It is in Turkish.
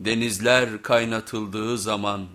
denizler kaynatıldığı zaman